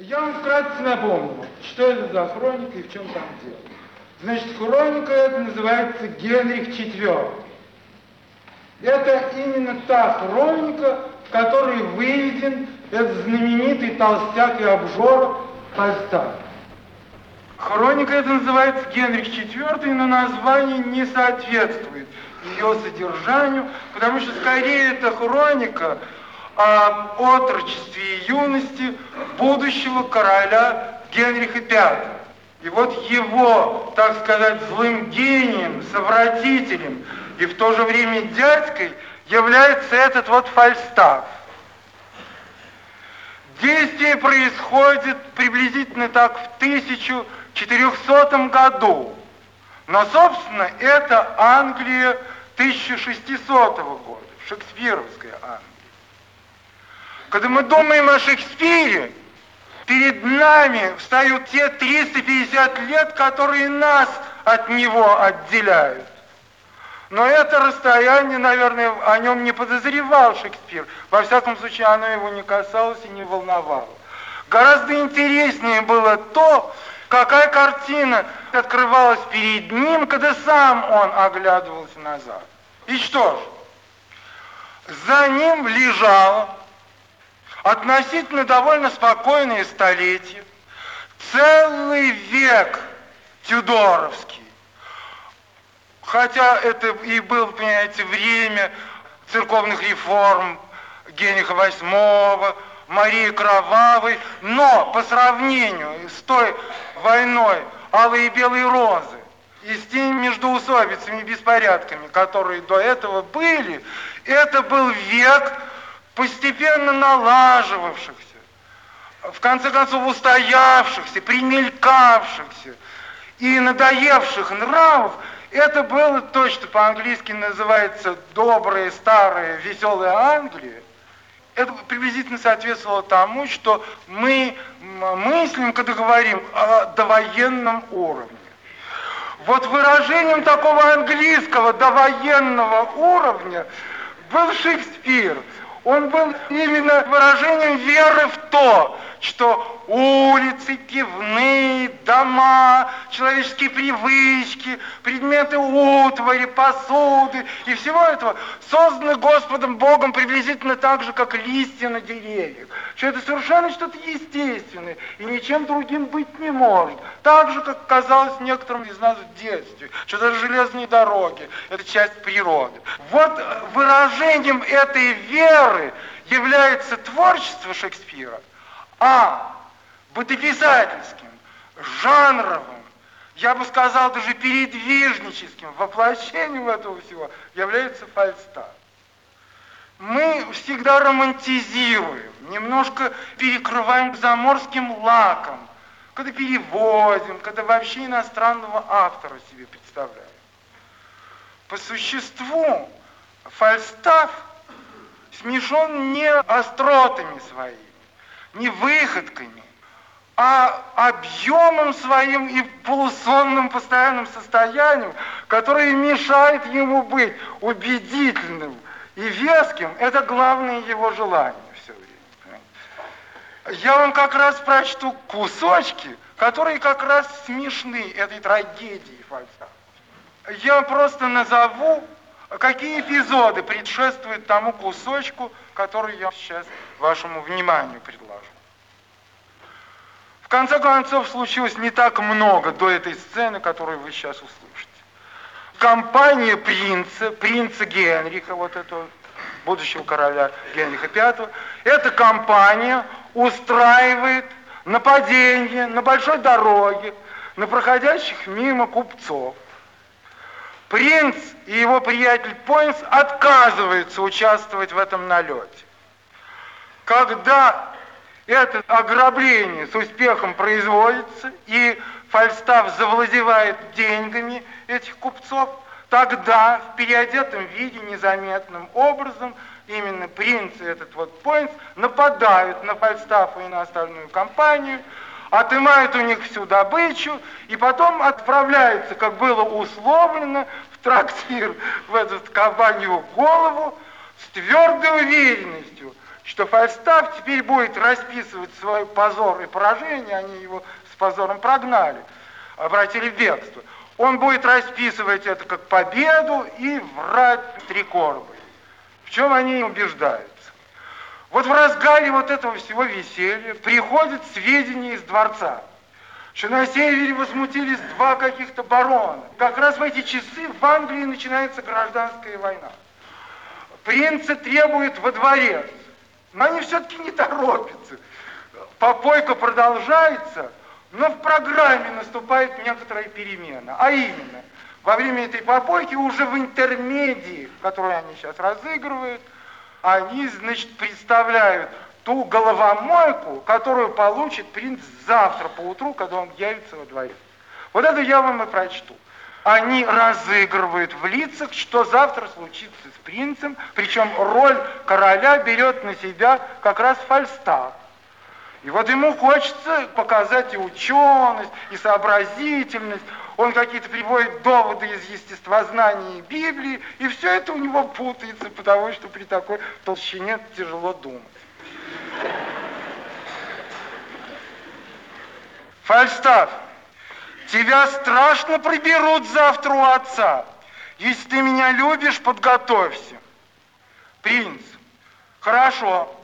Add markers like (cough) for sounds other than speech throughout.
Я вам вкратце напомню, что это за хроника и в чем там дело. Значит, хроника это называется Генрих IV. Это именно та хроника, в которой выведен этот знаменитый толстяк и обжора Фальстаф. Хроника это называется Генрих IV, но название не соответствует ее содержанию, потому что скорее это хроника об отрочестве и юности будущего короля Генриха V. И вот его, так сказать, злым гением, совратителем и в то же время дядькой является этот вот Фальстаф. Действие происходит приблизительно так в 1400 году. Но, собственно, это Англия 1600 года, шекспировская Англия. Когда мы думаем о Шекспире, перед нами встают те 350 лет, которые нас от него отделяют. Но это расстояние, наверное, о нем не подозревал Шекспир. Во всяком случае, оно его не касалось и не волновало. Гораздо интереснее было то, какая картина открывалась перед ним, когда сам он оглядывался назад. И что ж, за ним лежало относительно довольно спокойное столетие, целый век Тюдоровский, Хотя это и было, понимаете, время церковных реформ Генриха VIII, Марии Кровавой, но по сравнению с той войной Алые и Белые Розы и с теми междоусобицами и беспорядками, которые до этого были, это был век постепенно налаживавшихся, в конце концов устоявшихся, примелькавшихся и надоевших нравов, это было то, что по-английски называется добрая, старая, веселая Англия. Это приблизительно соответствовало тому, что мы мыслим, когда говорим о довоенном уровне. Вот выражением такого английского довоенного уровня был Шекспир. Он был именно выражением веры в то, что улицы, пивные, дома, человеческие привычки, предметы утвари, посуды и всего этого созданы Господом Богом приблизительно так же, как листья на деревьях. Что это совершенно что-то естественное и ничем другим быть не может. Так же, как казалось некоторым из нас в детстве, что даже железные дороги – это часть природы. Вот выражением этой веры является творчество Шекспира, а бытописательским, жанровым, я бы сказал, даже передвижническим воплощением этого всего является Фальстаф. Мы всегда романтизируем, немножко перекрываем заморским лаком, когда переводим, когда вообще иностранного автора себе представляем. По существу Фальстаф смешон не остротами своими, не выходками, а объемом своим и полусонным постоянным состоянием, которое мешает ему быть убедительным и веским, это главное его желание все время. Я вам как раз прочту кусочки, которые как раз смешны этой трагедии Фальстафа. Я просто назову, какие эпизоды предшествуют тому кусочку, который я сейчас вашему вниманию предложу конце концов, случилось не так много до этой сцены, которую вы сейчас услышите. Компания принца, принца Генриха, вот этого будущего короля Генриха V, эта компания устраивает нападение на большой дороге на проходящих мимо купцов. Принц и его приятель Пойнс отказываются участвовать в этом налете. Когда это ограбление с успехом производится, и Фальстаф завладевает деньгами этих купцов, тогда в переодетом виде, незаметным образом, именно принц и этот вот Пойнс нападают на Фальстафа и на остальную компанию, отымают у них всю добычу, и потом отправляются, как было условлено, в трактир, в эту кабанью голову, с твердой уверенностью, что Фальстаф теперь будет расписывать свой позор и поражение, они его с позором прогнали, обратили в бегство. Он будет расписывать это как победу и врать три корбы. В чем они убеждаются? Вот в разгаре вот этого всего веселья приходят сведения из дворца, что на севере возмутились два каких-то барона. Как раз в эти часы в Англии начинается гражданская война. Принца требуют во дворец, но они все-таки не торопятся. Попойка продолжается, но в программе наступает некоторая перемена. А именно, во время этой попойки уже в интермедии, которую они сейчас разыгрывают, они, значит, представляют ту головомойку, которую получит принц завтра по утру, когда он явится во дворе. Вот это я вам и прочту. Они разыгрывают в лицах, что завтра случится с принцем, причем роль короля берет на себя как раз Фальстаф. И вот ему хочется показать и ученость, и сообразительность, он какие-то приводит доводы из естествознания Библии, и все это у него путается, потому что при такой толщине тяжело думать. Фальстаф, тебя страшно приберут завтра у отца. Если ты меня любишь, подготовься. Принц, хорошо,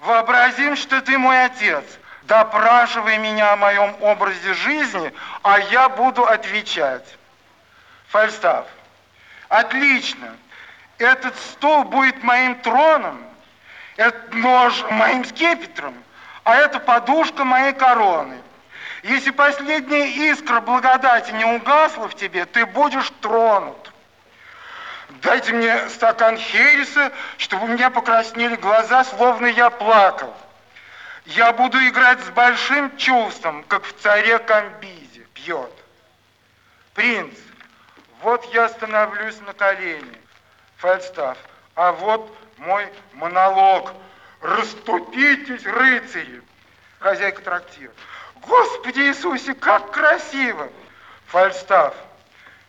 вообразим, что ты мой отец – допрашивай меня о моем образе жизни, а я буду отвечать. Фальстаф. Отлично. Этот стол будет моим троном, этот нож моим скипетром, а эта подушка моей короны. Если последняя искра благодати не угасла в тебе, ты будешь тронут. Дайте мне стакан хереса, чтобы у меня покраснели глаза, словно я плакал. Я буду играть с большим чувством, как в царе Камбизе пьет. Принц, вот я становлюсь на колени. Фальстаф, а вот мой монолог. Раступитесь, рыцари. Хозяйка трактира. Господи Иисусе, как красиво. Фальстаф,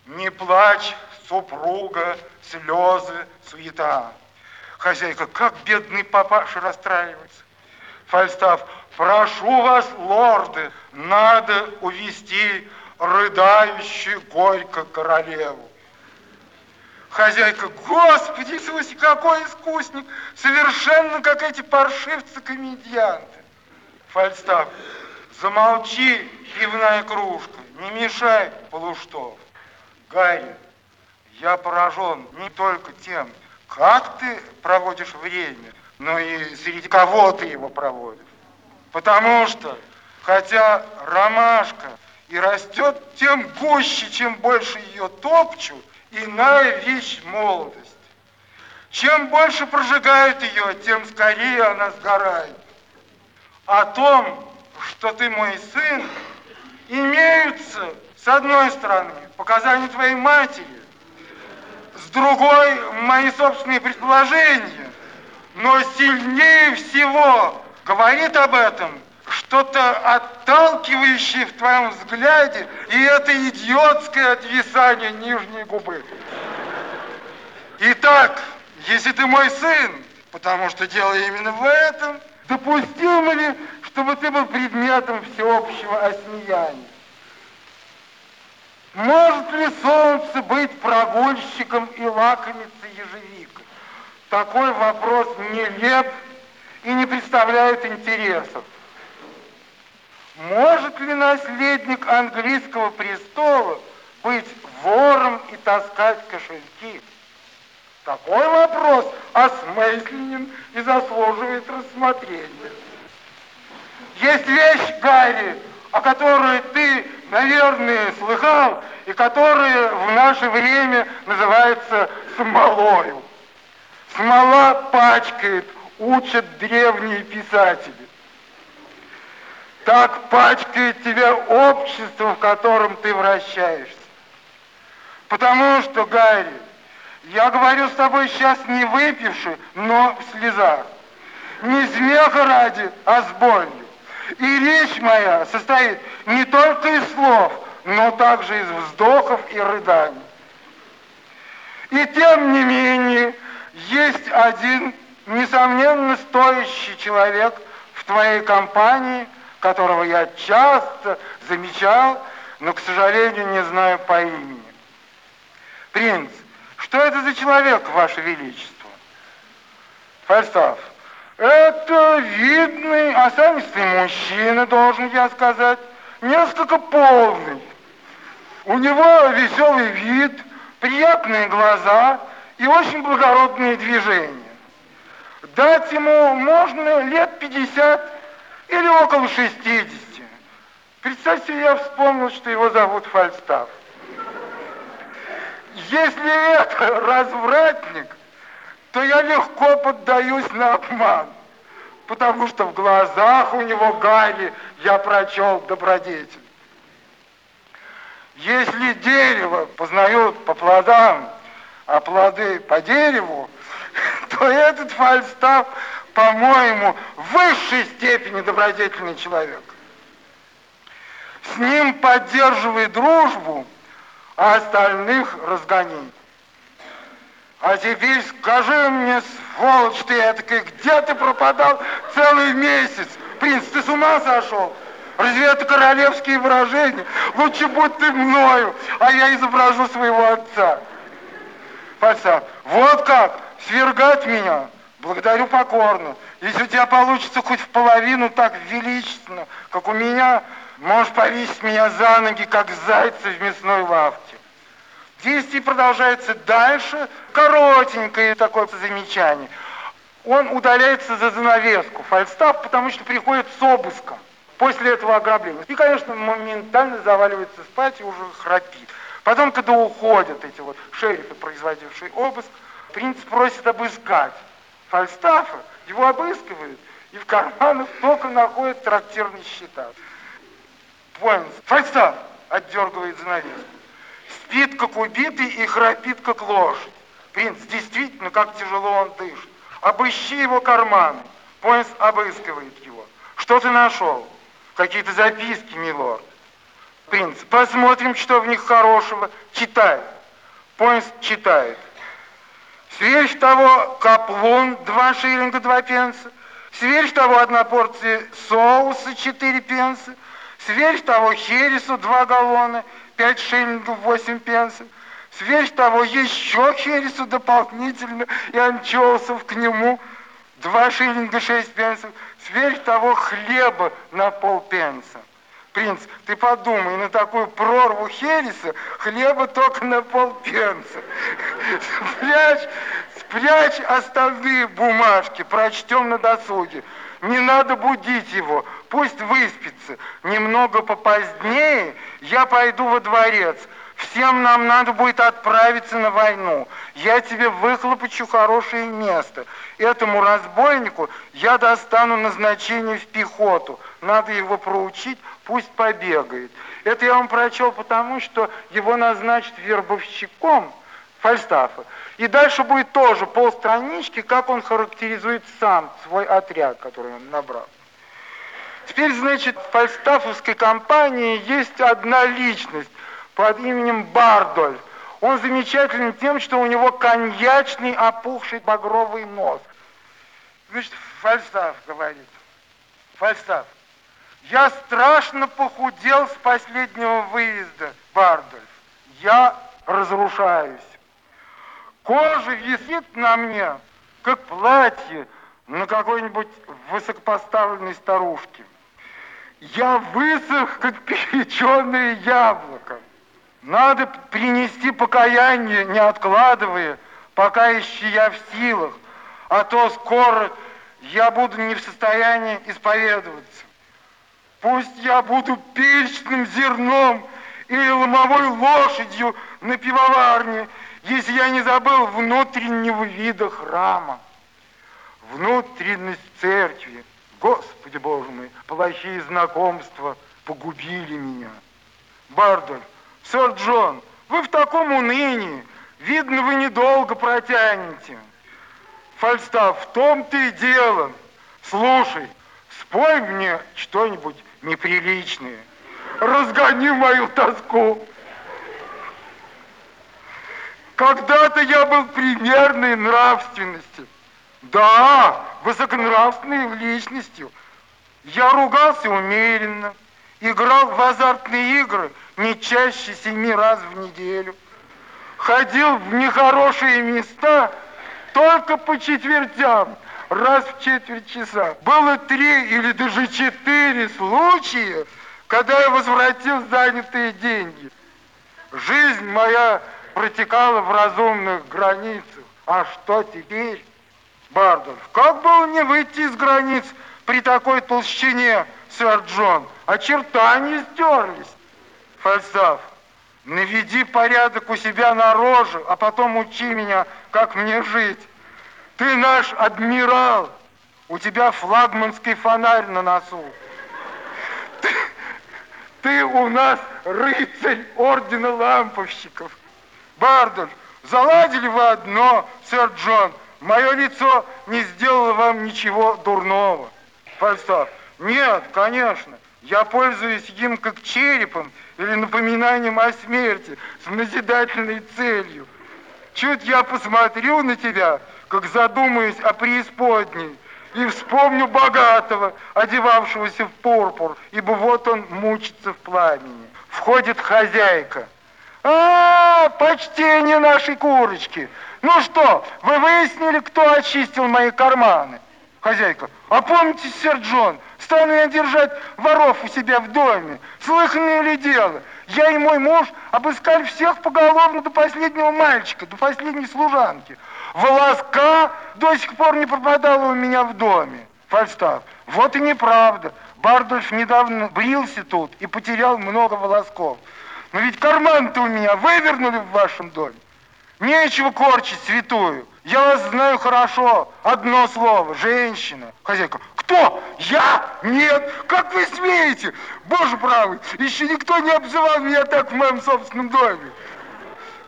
не плачь, супруга, слезы, суета. Хозяйка, как бедный папаша расстраивается. Фальстаф, прошу вас, лорды, надо увести рыдающую горько королеву. Хозяйка, Господи Иисусе, какой искусник, совершенно как эти паршивцы-комедианты. Фальстаф, замолчи, пивная кружка, не мешай, Полуштов. Гарри, я поражен не только тем, как ты проводишь время, но и среди кого ты его проводишь. Потому что, хотя ромашка и растет тем гуще, чем больше ее топчут, иная вещь молодость. Чем больше прожигают ее, тем скорее она сгорает. О том, что ты мой сын, имеются, с одной стороны, показания твоей матери, с другой, мои собственные предположения, но сильнее всего говорит об этом что-то отталкивающее в твоем взгляде, и это идиотское отвисание нижней губы. Итак, если ты мой сын, потому что дело именно в этом, допустимо ли, чтобы ты был предметом всеобщего осмеяния? Может ли солнце быть прогульщиком и лакомиться ежевикой? Такой вопрос нелеп и не представляет интересов. Может ли наследник английского престола быть вором и таскать кошельки? Такой вопрос осмысленен и заслуживает рассмотрения. Есть вещь, Гарри, о которой ты, наверное, слыхал, и которая в наше время называется смолою. Смола пачкает, учат древние писатели. Так пачкает тебя общество, в котором ты вращаешься. Потому что, Гарри, я говорю с тобой сейчас не выпивши, но в слезах. Не смеха ради, а с болью. И речь моя состоит не только из слов, но также из вздохов и рыданий. И тем не менее, есть один несомненно, стоящий человек в твоей компании, которого я часто замечал, но, к сожалению, не знаю по имени. Принц, что это за человек, Ваше Величество? Фальстаф, это видный, осанистый мужчина, должен я сказать, несколько полный. У него веселый вид, приятные глаза и очень благородные движения. Дать ему можно лет 50 или около 60. Представьте, я вспомнил, что его зовут Фальстаф. Если это развратник, то я легко поддаюсь на обман, потому что в глазах у него Гари я прочел добродетель. Если дерево познают по плодам, а плоды по дереву, (laughs) то этот Фальстаф, по-моему, в высшей степени добродетельный человек. С ним поддерживай дружбу, а остальных разгони. А теперь скажи мне, сволочь ты этакая, где ты пропадал целый месяц? Принц, ты с ума сошел? Разве это королевские выражения? Лучше будь ты мною, а я изображу своего отца. Пальца, вот как, свергать меня? Благодарю покорно. Если у тебя получится хоть в половину так величественно, как у меня, можешь повесить меня за ноги, как зайца в мясной лавке. Действие продолжается дальше. Коротенькое такое замечание. Он удаляется за занавеску, фальстав, потому что приходит с обыском после этого ограбления. И, конечно, моментально заваливается спать и уже храпит. Потом, когда уходят эти вот шерифы, производившие обыск, принц просит обыскать Фальстафа, его обыскивают, и в карманах только находят трактирные счета. Понял? Фальстаф отдергивает занавеску. Спит, как убитый, и храпит, как лошадь. Принц, действительно, как тяжело он дышит. Обыщи его карманы. Поинс обыскивает его. Что ты нашел? Какие-то записки, милорд. Принц, посмотрим, что в них хорошего. Читай. Поинс читает. Сверх того каплун, два шиллинга, два пенса. Сверх того одна порция соуса, четыре пенса. Сверх того хересу, два галлона, пять шиллингов, восемь пенсов. Сверх того еще хересу дополнительно и анчоусов к нему, два шиллинга, шесть пенсов. Сверх того хлеба на полпенса. Принц, ты подумай, на такую прорву хереса хлеба только на полпенса. Спрячь, спрячь остальные бумажки, прочтем на досуге. Не надо будить его, пусть выспится. Немного попозднее я пойду во дворец. Всем нам надо будет отправиться на войну. Я тебе выхлопочу хорошее место. Этому разбойнику я достану назначение в пехоту. Надо его проучить, пусть побегает. Это я вам прочел потому, что его назначат вербовщиком Фальстафа. И дальше будет тоже полстранички, как он характеризует сам свой отряд, который он набрал. Теперь, значит, в фальстафовской компании есть одна личность под именем Бардоль. Он замечателен тем, что у него коньячный опухший багровый нос. Значит, Фальстаф говорит, Фальстаф, я страшно похудел с последнего выезда, Бардольф. Я разрушаюсь. Кожа висит на мне, как платье на какой-нибудь высокопоставленной старушке. Я высох, как переченное яблоко. Надо принести покаяние, не откладывая, пока еще я в силах, а то скоро я буду не в состоянии исповедоваться. Пусть я буду перечным зерном или ломовой лошадью на пивоварне, если я не забыл внутреннего вида храма. Внутренность церкви, Господи Боже мой, плохие знакомства погубили меня. Бардоль, сэр Джон, вы в таком унынии, видно, вы недолго протянете. Фальстав, в том-то и дело. Слушай, спой мне что-нибудь неприличное. Разгони мою тоску. Когда-то я был примерной нравственности, Да, высоконравственной личностью. Я ругался умеренно, играл в азартные игры не чаще семи раз в неделю, ходил в нехорошие места только по четвертям, раз в четверть часа. Было три или даже четыре случая, когда я возвратил занятые деньги. Жизнь моя протекала в разумных границах. А что теперь, Бардов? Как было не выйти из границ при такой толщине, сэр Джон? Очертания стерлись. Фальстаф, наведи порядок у себя на роже, а потом учи меня, как мне жить. Ты наш адмирал, у тебя флагманский фонарь на носу. Ты, ты у нас рыцарь ордена ламповщиков. Бардольф, заладили вы одно, сэр Джон, мое лицо не сделало вам ничего дурного. Фальстаф, нет, конечно, я пользуюсь им как черепом или напоминанием о смерти с назидательной целью. Чуть я посмотрю на тебя, как задумаюсь о преисподней, и вспомню богатого, одевавшегося в пурпур, ибо вот он мучится в пламени. Входит хозяйка. А, почтение нашей курочки. Ну что, вы выяснили, кто очистил мои карманы? Хозяйка, а помните, сэр Джон, стану я держать воров у себя в доме. Слыханное ли дело? Я и мой муж обыскали всех поголовно до последнего мальчика, до последней служанки. Волоска до сих пор не пропадала у меня в доме. Фальстаф. Вот и неправда. Бардольф недавно брился тут и потерял много волосков. Но ведь карман-то у меня вывернули в вашем доме. Нечего корчить святую. Я вас знаю хорошо. Одно слово. Женщина. Хозяйка. Кто? Я? Нет. Как вы смеете? Боже правый, еще никто не обзывал меня так в моем собственном доме.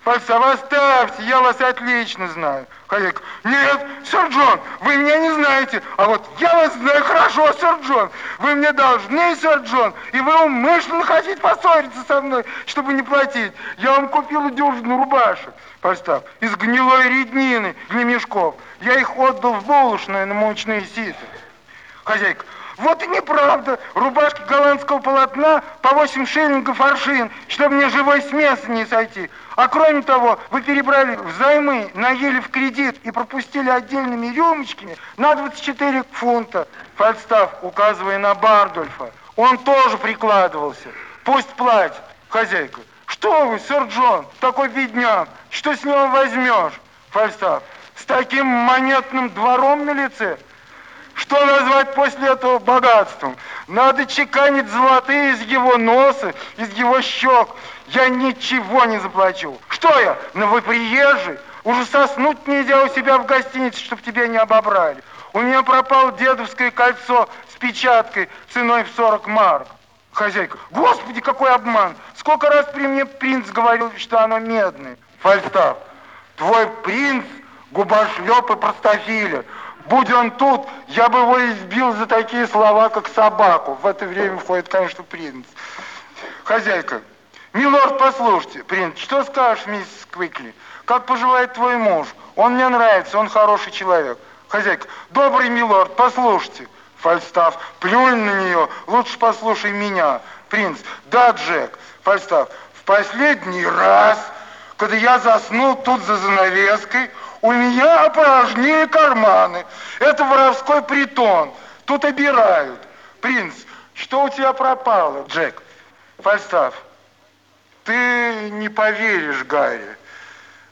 Фальстав, оставьте, я вас отлично знаю. Хозяйка, нет, сэр Джон, вы меня не знаете, а вот я вас знаю хорошо, сэр Джон. Вы мне должны, сэр Джон, и вы умышленно хотите поссориться со мной, чтобы не платить. Я вам купил дюжину рубашек, Фальстав, из гнилой реднины для мешков. Я их отдал в булочное на мучные ситы. Хозяйка, вот и неправда. Рубашки голландского полотна по 8 шиллингов аршин, чтобы мне живой с места не сойти. А кроме того, вы перебрали взаймы, наели в кредит и пропустили отдельными рюмочками на 24 фунта. Фальстав, указывая на Бардольфа, он тоже прикладывался. Пусть платит. Хозяйка, что вы, сэр Джон, такой бедняк, что с него возьмешь? Фальстав, с таким монетным двором на лице – что назвать после этого богатством? Надо чеканить золотые из его носа, из его щек. Я ничего не заплачу. Что я, новоприезжий? Уже соснуть нельзя у себя в гостинице, чтобы тебя не обобрали. У меня пропало дедовское кольцо с печаткой ценой в 40 марок. Хозяйка, господи, какой обман! Сколько раз при мне принц говорил, что оно медное. Фальстаф, твой принц губошлеп и простофиля. Будь он тут, я бы его избил за такие слова, как собаку. В это время входит, конечно, принц. Хозяйка. Милорд, послушайте. Принц, что скажешь, миссис Квикли? Как поживает твой муж? Он мне нравится, он хороший человек. Хозяйка. Добрый милорд, послушайте. Фальстаф. Плюнь на нее, лучше послушай меня. Принц. Да, Джек. Фальстаф. В последний раз, когда я заснул тут за занавеской, у меня опорожнили карманы. Это воровской притон. Тут обирают. Принц, что у тебя пропало, Джек? Фальстаф, ты не поверишь, Гарри.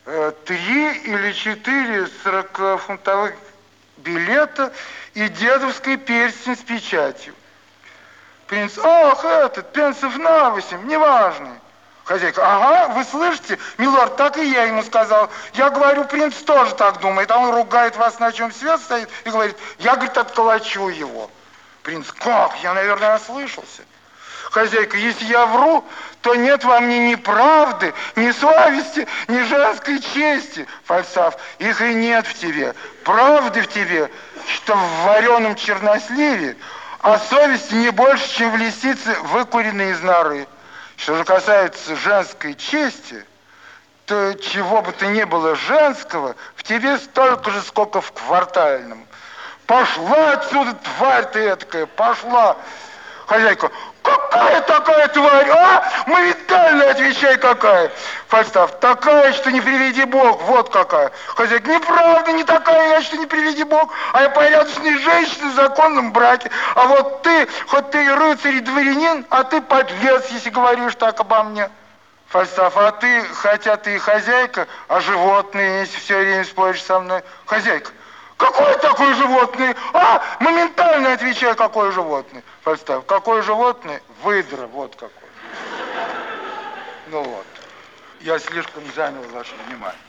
Э, три или четыре сорокафунтовых билета и дедовский перстень с печатью. Принц, ох, этот, пенсов на восемь, неважный. Хозяйка, ага, вы слышите? Милорд, так и я ему сказал. Я говорю, принц тоже так думает, а он ругает вас, на чем свет стоит, и говорит, я, говорит, отколочу его. Принц, как? Я, наверное, ослышался. Хозяйка, если я вру, то нет во мне ни правды, ни совести, ни женской чести. Фальсаф, их и нет в тебе. Правды в тебе, что в вареном черносливе, а совести не больше, чем в лисице, выкуренной из норы. Что же касается женской чести, то чего бы то ни было женского в тебе столько же, сколько в квартальном. Пошла отсюда, тварь ты этакая, пошла. Хозяйка, какая такая тварь, а? Моментально отвечай, какая. Фальстав, такая, что не приведи Бог, вот какая. Хозяйка, неправда, не такая, я что не приведи Бог, а я порядочная женщина в законном браке. А вот ты, хоть ты и рыцарь и дворянин, а ты подлец, если говоришь так обо мне. Фальстаф, а ты, хотя ты и хозяйка, а животные, если все время споришь со мной. Хозяйка, Какое такое животное? А, моментально отвечай, какое животное. Представь, какое животное? Выдра, вот какое. Ну вот. Я слишком занял ваше внимание.